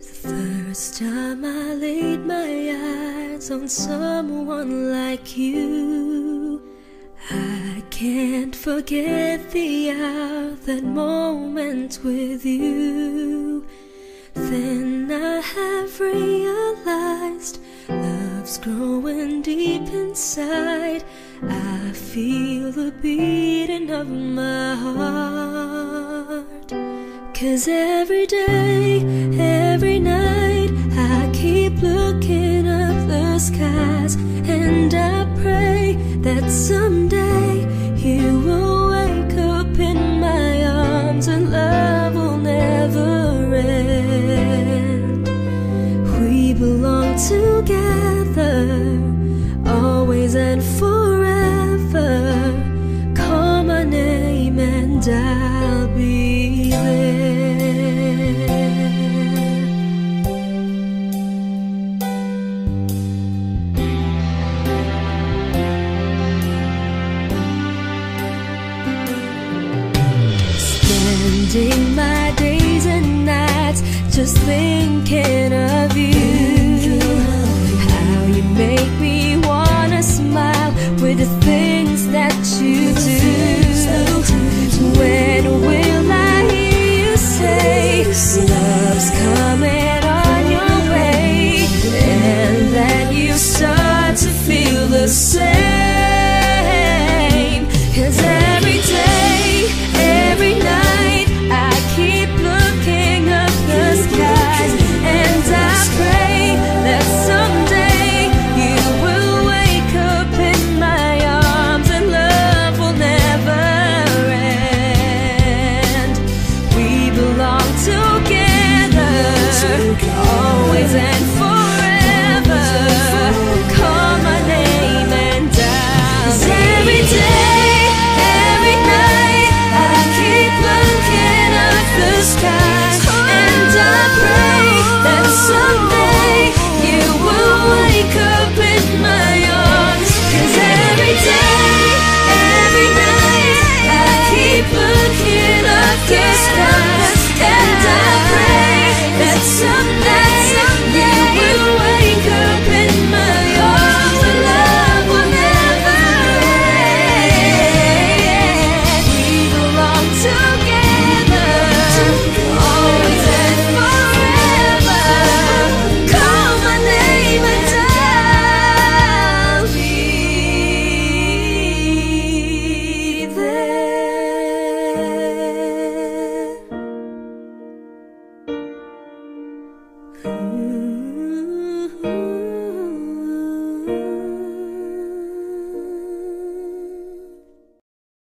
First time I laid my eyes on someone like you, I can't forget the hour, that moment with you. Then I have realized love's growing deep inside. I feel the beating of my heart. Cause every day, every night, I keep looking up the skies. And I pray that someday you will wake up in my arms and love will never end. We belong together, always and forever. Call my name and I'll Spending my days and nights just thinking of you. always answer.